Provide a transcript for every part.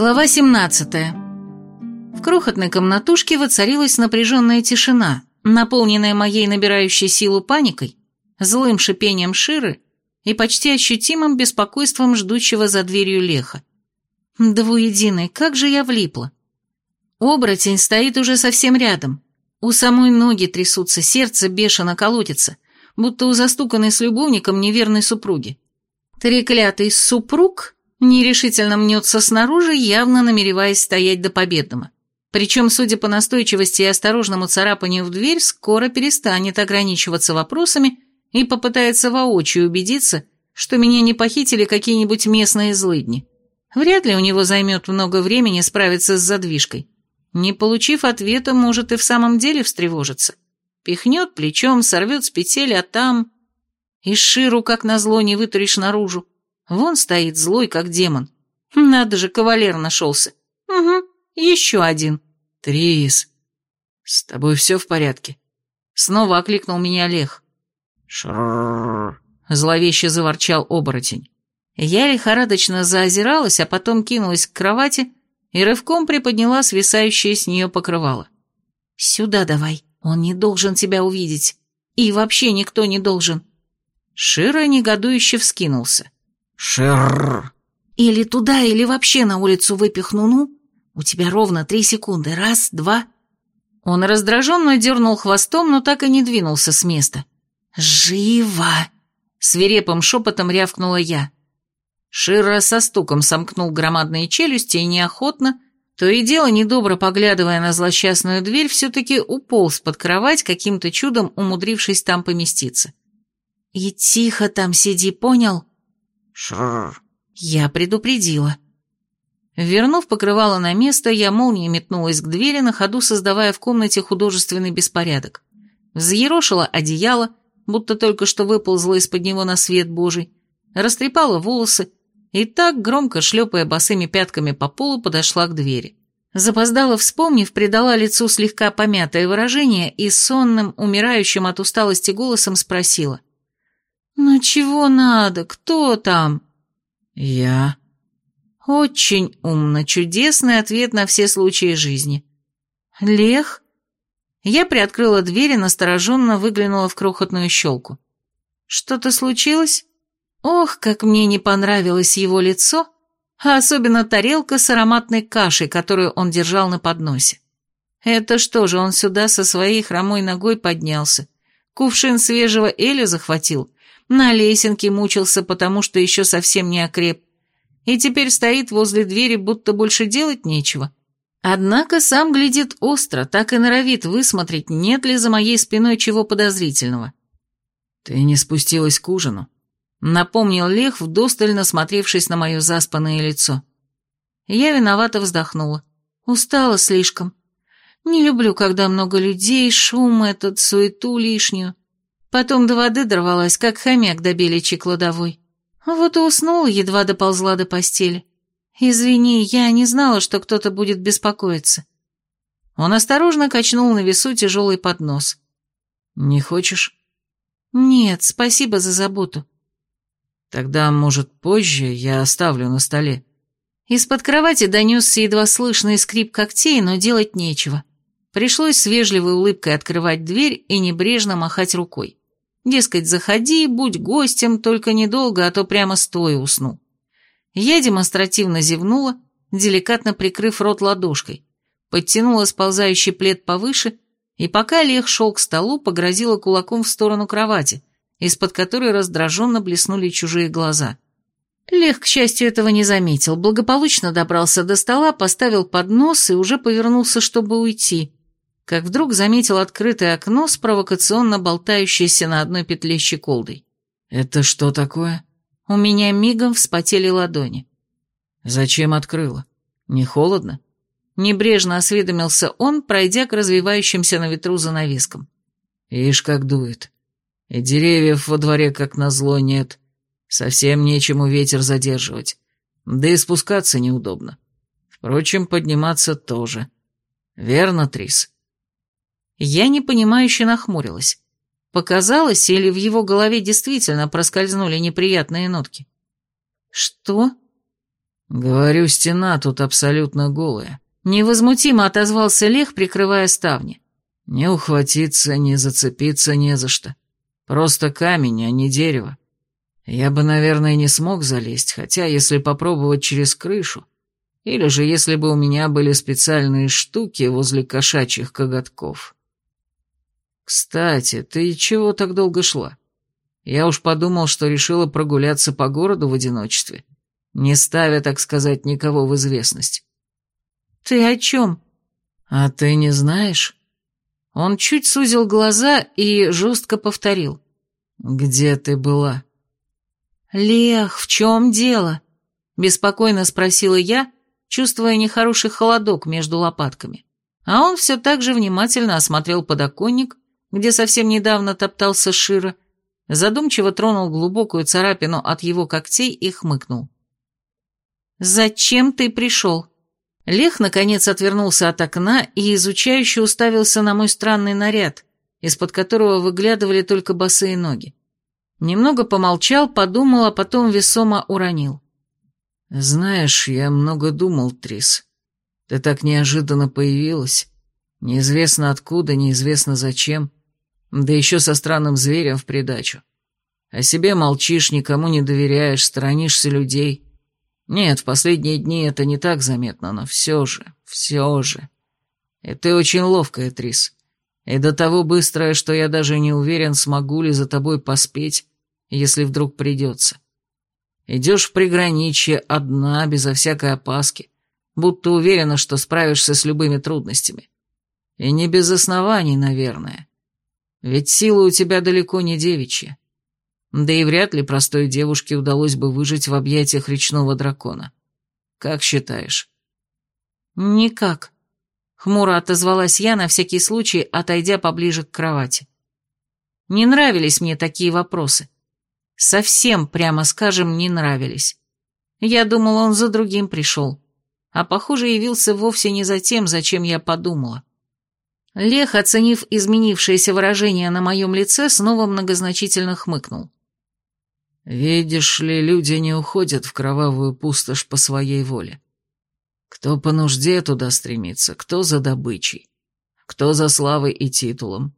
Глава 17. В крохотной комнатушке воцарилась напряженная тишина, наполненная моей набирающей силу паникой, злым шипением Ширы и почти ощутимым беспокойством ждущего за дверью Леха. Двуединый, как же я влипла. Оборотень стоит уже совсем рядом. У самой ноги трясутся, сердце бешено колотится, будто у застуканной с любовником неверной супруги. Треклятый супруг нерешительно мнется снаружи, явно намереваясь стоять до победного. Причем, судя по настойчивости и осторожному царапанию в дверь, скоро перестанет ограничиваться вопросами и попытается воочию убедиться, что меня не похитили какие-нибудь местные злыдни. Вряд ли у него займет много времени справиться с задвижкой. Не получив ответа, может и в самом деле встревожиться. Пихнет плечом, сорвет с петель, а там... И Ширу, как назло, не вытуришь наружу. Вон стоит злой, как демон. Надо же, кавалер нашелся. Угу, еще один. Трис, с тобой все в порядке? Снова окликнул меня Олег. Шрррр, зловеще заворчал оборотень. Я лихорадочно заозиралась, а потом кинулась к кровати и рывком приподняла свисающее с нее покрывало. «Сюда давай, он не должен тебя увидеть. И вообще никто не должен». Шира негодующе вскинулся. Шерррр. Или туда, или вообще на улицу выпихну, ну? У тебя ровно три секунды. Раз, два. Он раздраженно дернул хвостом, но так и не двинулся с места. «Живо!» — свирепым шепотом рявкнула я. Шира со стуком сомкнул громадные челюсти и неохотно, то и дело, недобро поглядывая на злосчастную дверь, все-таки уполз под кровать, каким-то чудом умудрившись там поместиться. «И тихо там сиди, понял?» Шрррр. Я предупредила. Вернув покрывало на место, я молнией метнулась к двери, на ходу создавая в комнате художественный беспорядок. Взъерошила одеяло, будто только что выползла из-под него на свет божий, растрепала волосы и так, громко шлепая босыми пятками по полу, подошла к двери. Запоздала, вспомнив, придала лицу слегка помятое выражение и сонным, умирающим от усталости голосом спросила. «Ну чего надо? Кто там?» «Я». Очень умно, чудесный ответ на все случаи жизни. «Лех?» Я приоткрыла дверь и настороженно выглянула в крохотную щелку. «Что-то случилось?» Ох, как мне не понравилось его лицо, а особенно тарелка с ароматной кашей, которую он держал на подносе. Это что же, он сюда со своей хромой ногой поднялся, кувшин свежего эля захватил на лесенке мучился, потому что еще совсем не окреп, и теперь стоит возле двери, будто больше делать нечего. Однако сам глядит остро, так и норовит высмотреть, нет ли за моей спиной чего подозрительного. «Ты не спустилась к ужину?» — напомнил Лех, вдосталь насмотревшись на мое заспанное лицо. Я виновато вздохнула. Устала слишком. Не люблю, когда много людей, шум этот, суету лишнюю. Потом до воды дорвалась, как хомяк до беличьей кладовой. Вот и уснула, едва доползла до постели. Извини, я не знала, что кто-то будет беспокоиться. Он осторожно качнул на весу тяжелый поднос. «Не хочешь?» «Нет, спасибо за заботу». «Тогда, может, позже я оставлю на столе». Из-под кровати донесся едва слышный скрип когтей, но делать нечего. Пришлось с вежливой улыбкой открывать дверь и небрежно махать рукой. Дескать, заходи, будь гостем, только недолго, а то прямо стоя усну. Я демонстративно зевнула, деликатно прикрыв рот ладошкой, подтянула сползающий плед повыше, и пока Лех шел к столу, погрозила кулаком в сторону кровати, из-под которой раздраженно блеснули чужие глаза. Лех, к счастью, этого не заметил, благополучно добрался до стола, поставил поднос и уже повернулся, чтобы уйти, как вдруг заметил открытое окно с провокационно болтающейся на одной петле щеколдой. «Это что такое?» У меня мигом вспотели ладони. «Зачем открыла? Не холодно?» Небрежно осведомился он, пройдя к развивающимся на ветру занавескам. «Ишь, как дует. И деревьев во дворе, как назло, нет. Совсем нечему ветер задерживать. Да и спускаться неудобно. Впрочем, подниматься тоже. Верно, Трис?» Я непонимающе нахмурилась. Показалось, или в его голове действительно проскользнули неприятные нотки? «Что?» «Говорю, стена тут абсолютно голая». Невозмутимо отозвался Лех, прикрывая ставни. «Не ухватиться, не зацепиться не за что. Просто камень, а не дерево. Я бы, наверное, не смог залезть, хотя если попробовать через крышу, или же если бы у меня были специальные штуки возле кошачьих коготков. Кстати, ты чего так долго шла? Я уж подумал, что решила прогуляться по городу в одиночестве, не ставя, так сказать, никого в известность. Ты о чем? А ты не знаешь? Он чуть сузил глаза и жестко повторил. Где ты была? Лех, в чем дело? Беспокойно спросила я, чувствуя нехороший холодок между лопатками. А он все так же внимательно осмотрел подоконник, где совсем недавно топтался Шира, задумчиво тронул глубокую царапину от его когтей и хмыкнул. «Зачем ты пришел?» Лех, наконец, отвернулся от окна и изучающе уставился на мой странный наряд, из-под которого выглядывали только босые ноги. Немного помолчал, подумал, а потом весомо уронил. «Знаешь, я много думал, Трис. Ты так неожиданно появилась. Неизвестно откуда, неизвестно зачем. Да еще со странным зверем в придачу. О себе молчишь, никому не доверяешь, сторонишься людей. Нет, в последние дни это не так заметно, но все же, все же. И ты очень ловкая, Трис. И до того быстрая, что я даже не уверен, смогу ли за тобой поспеть, если вдруг придется. Идешь в приграничье одна, безо всякой опаски, будто уверена, что справишься с любыми трудностями. И не без оснований, наверное. Ведь сила у тебя далеко не девичья. Да и вряд ли простой девушке удалось бы выжить в объятиях речного дракона. Как считаешь? Никак. Хмуро отозвалась я, на всякий случай, отойдя поближе к кровати. Не нравились мне такие вопросы совсем, прямо скажем, не нравились. Я думал, он за другим пришел, а, похоже, явился вовсе не за тем, зачем я подумала. Лех, оценив изменившееся выражение на моем лице, снова многозначительно хмыкнул. «Видишь ли, люди не уходят в кровавую пустошь по своей воле. Кто по нужде туда стремится, кто за добычей, кто за славой и титулом,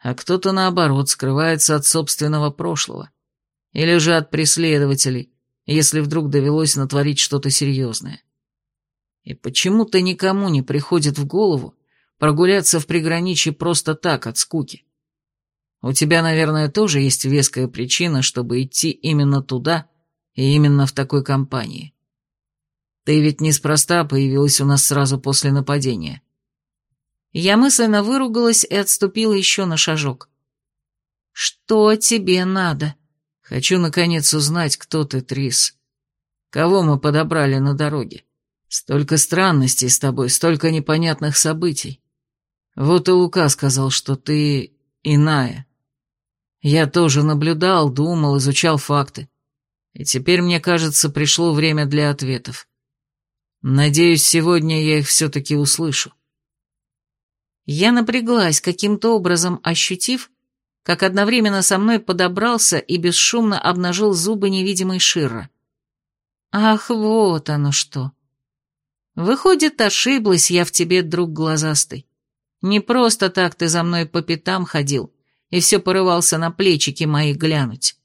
а кто-то, наоборот, скрывается от собственного прошлого. Или же от преследователей, если вдруг довелось натворить что-то серьезное. И почему-то никому не приходит в голову прогуляться в приграничье просто так, от скуки. У тебя, наверное, тоже есть веская причина, чтобы идти именно туда и именно в такой компании. Ты ведь неспроста появилась у нас сразу после нападения. Я мысленно выругалась и отступила еще на шажок. «Что тебе надо?» Хочу, наконец, узнать, кто ты, Трис. Кого мы подобрали на дороге? Столько странностей с тобой, столько непонятных событий. Вот и Лука сказал, что ты иная. Я тоже наблюдал, думал, изучал факты. И теперь, мне кажется, пришло время для ответов. Надеюсь, сегодня я их все-таки услышу. Я напряглась, каким-то образом ощутив, как одновременно со мной подобрался и бесшумно обнажил зубы невидимой Ширра. Ах, вот оно что. Выходит, ошиблась я в тебе, друг глазастый. Не просто так ты за мной по пятам ходил и все порывался на плечики мои глянуть.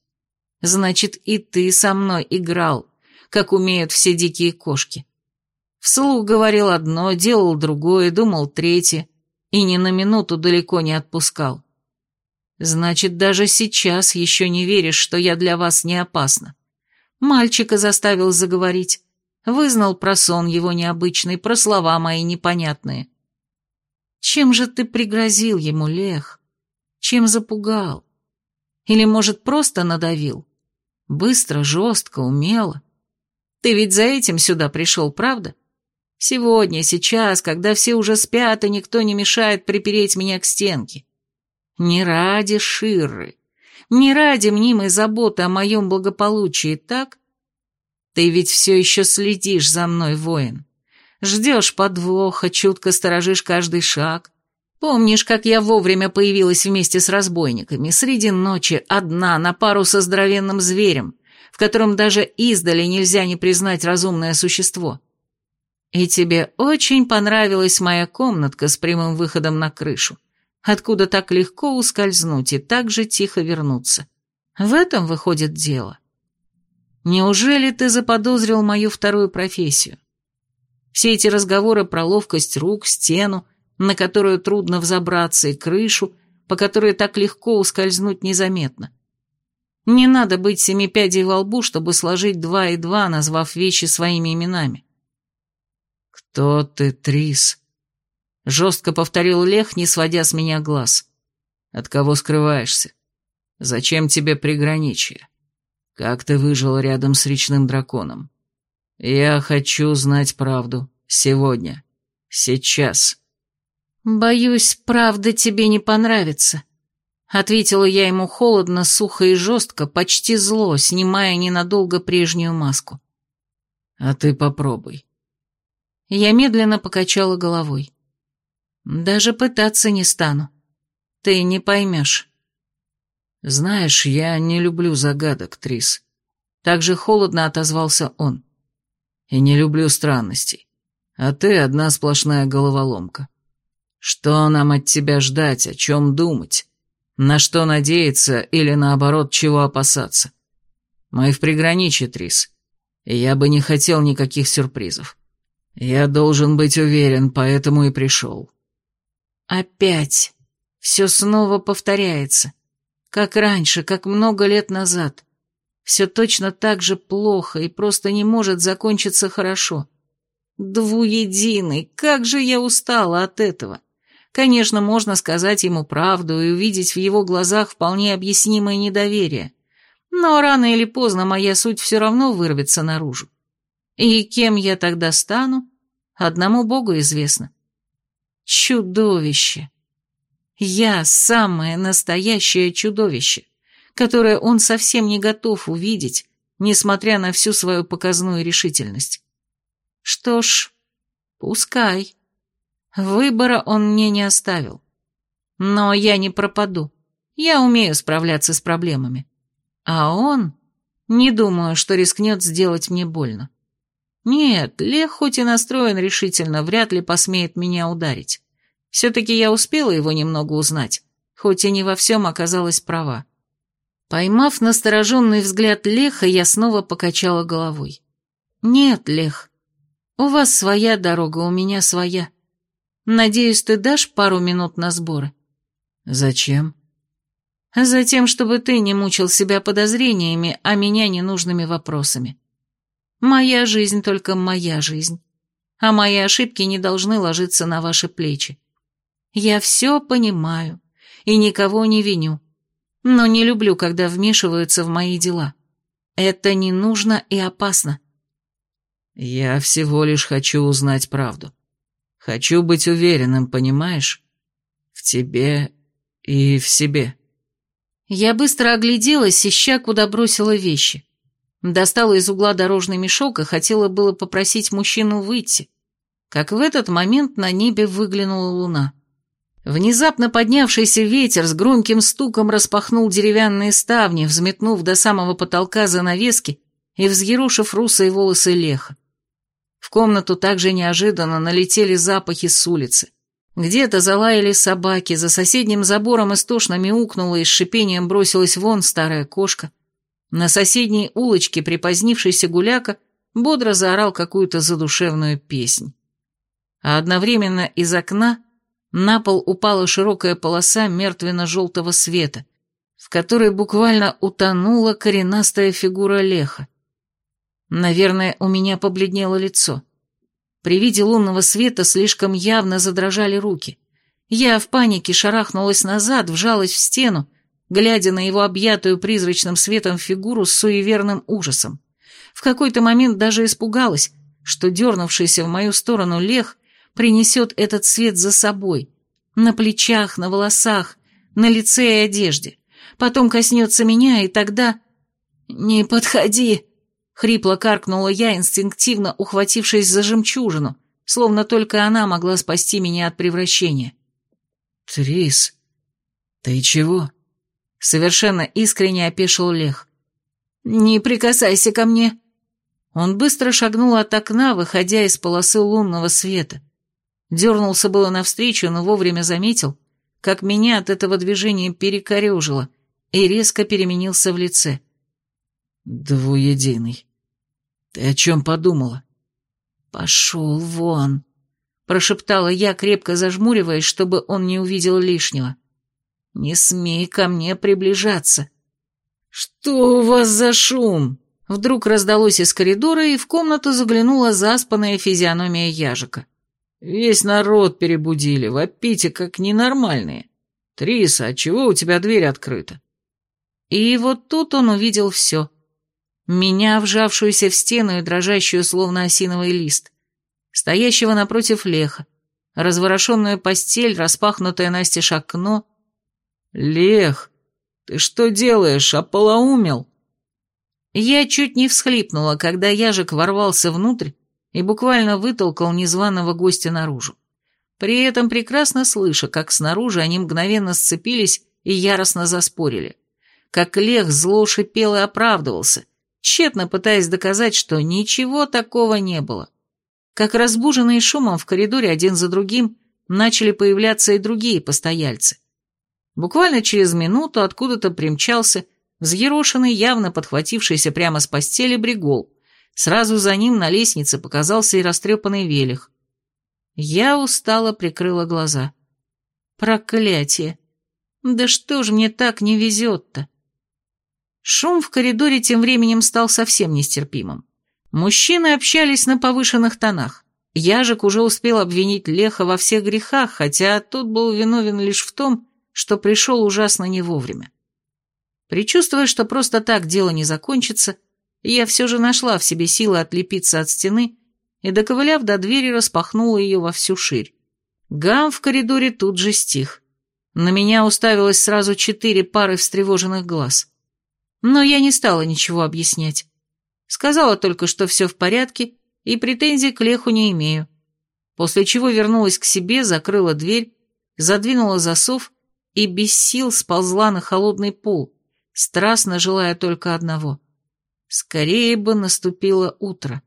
Значит, и ты со мной играл, как умеют все дикие кошки. Вслух говорил одно, делал другое, думал третье, и ни на минуту далеко не отпускал. Значит, даже сейчас еще не веришь, что я для вас не опасна. Мальчика заставил заговорить. Вызнал про сон его необычный, про слова мои непонятные. Чем же ты пригрозил ему, Лех? Чем запугал? Или, может, просто надавил? Быстро, жестко, умело. Ты ведь за этим сюда пришел, правда? Сегодня, сейчас, когда все уже спят, и никто не мешает припереть меня к стенке. Не ради Ширры, не ради мнимой заботы о моем благополучии, так? Ты ведь все еще следишь за мной, воин. Ждешь подвоха, чутко сторожишь каждый шаг. Помнишь, как я вовремя появилась вместе с разбойниками, среди ночи, одна, на пару со здоровенным зверем, в котором даже издали нельзя не признать разумное существо. И тебе очень понравилась моя комнатка с прямым выходом на крышу, откуда так легко ускользнуть и так же тихо вернуться. В этом выходит дело. Неужели ты заподозрил мою вторую профессию? Все эти разговоры про ловкость рук, стену, на которую трудно взобраться, и крышу, по которой так легко ускользнуть незаметно. Не надо быть семипядей во лбу, чтобы сложить два и два, назвав вещи своими именами. «Кто ты, Трис?» — жестко повторил Лех, не сводя с меня глаз. «От кого скрываешься? Зачем тебе приграничье? Как ты выжил рядом с речным драконом? Я хочу знать правду. Сегодня. Сейчас». «Боюсь, правда тебе не понравится», Ответила я ему холодно, сухо и жестко, почти зло, снимая ненадолго прежнюю маску. «А ты попробуй». Я медленно покачала головой. «Даже пытаться не стану. Ты не поймешь». «Знаешь, я не люблю загадок, Трис». Так же холодно отозвался он. «И не люблю странностей. А ты одна сплошная головоломка. Что нам от тебя ждать, о чем думать?» На что надеяться или, наоборот, чего опасаться? Мы в приграничье, Трис, я бы не хотел никаких сюрпризов. Я должен быть уверен, поэтому и пришел. Опять. Все снова повторяется. Как раньше, как много лет назад. Все точно так же плохо и просто не может закончиться хорошо. Двуединый, как же я устала от этого. Конечно, можно сказать ему правду и увидеть в его глазах вполне объяснимое недоверие. Но рано или поздно моя суть все равно вырвется наружу. И кем я тогда стану, одному Богу известно. Чудовище. Я самое настоящее чудовище, которое он совсем не готов увидеть, несмотря на всю свою показную решительность. Что ж, пускай. Выбора он мне не оставил. Но я не пропаду. Я умею справляться с проблемами. А он... Не думаю, что рискнет сделать мне больно. Нет, Лех хоть и настроен решительно, вряд ли посмеет меня ударить. Все-таки я успела его немного узнать, хоть и не во всем оказалась права. Поймав настороженный взгляд Леха, я снова покачала головой. «Нет, Лех, у вас своя дорога, у меня своя. Надеюсь, ты дашь пару минут на сборы?» «Зачем?» «Затем, чтобы ты не мучил себя подозрениями, а меня ненужными вопросами. Моя жизнь только моя жизнь, а мои ошибки не должны ложиться на ваши плечи. Я все понимаю и никого не виню, но не люблю, когда вмешиваются в мои дела. Это не нужно и опасно». «Я всего лишь хочу узнать правду. Хочу быть уверенным, понимаешь? В тебе и в себе. Я быстро огляделась, ища, куда бросила вещи. Достала из угла дорожный мешок и хотела было попросить мужчину выйти. Как в этот момент на небе выглянула луна. Внезапно поднявшийся ветер с громким стуком распахнул деревянные ставни, взметнув до самого потолка занавески и взъерушив русые волосы леха. В комнату также неожиданно налетели запахи с улицы. Где-то залаяли собаки, за соседним забором истошно мяукнула и с шипением бросилась вон старая кошка. На соседней улочке припозднившийся гуляка бодро заорал какую-то задушевную песнь. А одновременно из окна на пол упала широкая полоса мертвенно-желтого света, в которой буквально утонула коренастая фигура леха. Наверное, у меня побледнело лицо. При виде лунного света слишком явно задрожали руки. Я в панике шарахнулась назад, вжалась в стену, глядя на его объятую призрачным светом фигуру с суеверным ужасом. В какой-то момент даже испугалась, что дернувшийся в мою сторону лех принесет этот свет за собой, на плечах, на волосах, на лице и одежде. Потом коснется меня, и тогда... «Не подходи!» Хрипло каркнула я, инстинктивно ухватившись за жемчужину, словно только она могла спасти меня от превращения. «Трис, ты чего?» Совершенно искренне опешил Лех. «Не прикасайся ко мне!» Он быстро шагнул от окна, выходя из полосы лунного света. Дернулся было навстречу, но вовремя заметил, как меня от этого движения перекорежило, и резко переменился в лице. «Двуединый, ты о чем подумала?» «Пошел вон!» — прошептала я, крепко зажмуриваясь, чтобы он не увидел лишнего. «Не смей ко мне приближаться!» «Что у вас за шум?» Вдруг раздалось из коридора, и в комнату заглянула заспанная физиономия яжика. «Весь народ перебудили, вопите, как ненормальные. Триса, отчего у тебя дверь открыта?» И вот тут он увидел все. Меня, вжавшуюся в стену и дрожащую, словно осиновый лист, стоящего напротив леха, разворошенную постель, распахнутое настежь окно. «Лех, ты что делаешь, ополоумел?» Я чуть не всхлипнула, когда яжик ворвался внутрь и буквально вытолкал незваного гостя наружу. При этом прекрасно слыша, как снаружи они мгновенно сцепились и яростно заспорили. Как Лех зло шипел и оправдывался, тщетно пытаясь доказать, что ничего такого не было. Как разбуженные шумом в коридоре один за другим начали появляться и другие постояльцы. Буквально через минуту откуда-то примчался взъерошенный, явно подхватившийся прямо с постели бригол. Сразу за ним на лестнице показался и растрепанный велих. Я устало прикрыла глаза. Проклятие! Да что ж мне так не везет-то? Шум в коридоре тем временем стал совсем нестерпимым. Мужчины общались на повышенных тонах. Яжик уже успел обвинить Леха во всех грехах, хотя тот был виновен лишь в том, что пришел ужасно не вовремя. Причувствуя, что просто так дело не закончится, я все же нашла в себе силы отлепиться от стены и, доковыляв до двери, распахнула ее во всю ширь. Гам в коридоре тут же стих. На меня уставилось сразу четыре пары встревоженных глаз. Но я не стала ничего объяснять. Сказала только, что все в порядке и претензий к Леху не имею. После чего вернулась к себе, закрыла дверь, задвинула засов и без сил сползла на холодный пол, страстно желая только одного. Скорее бы наступило утро.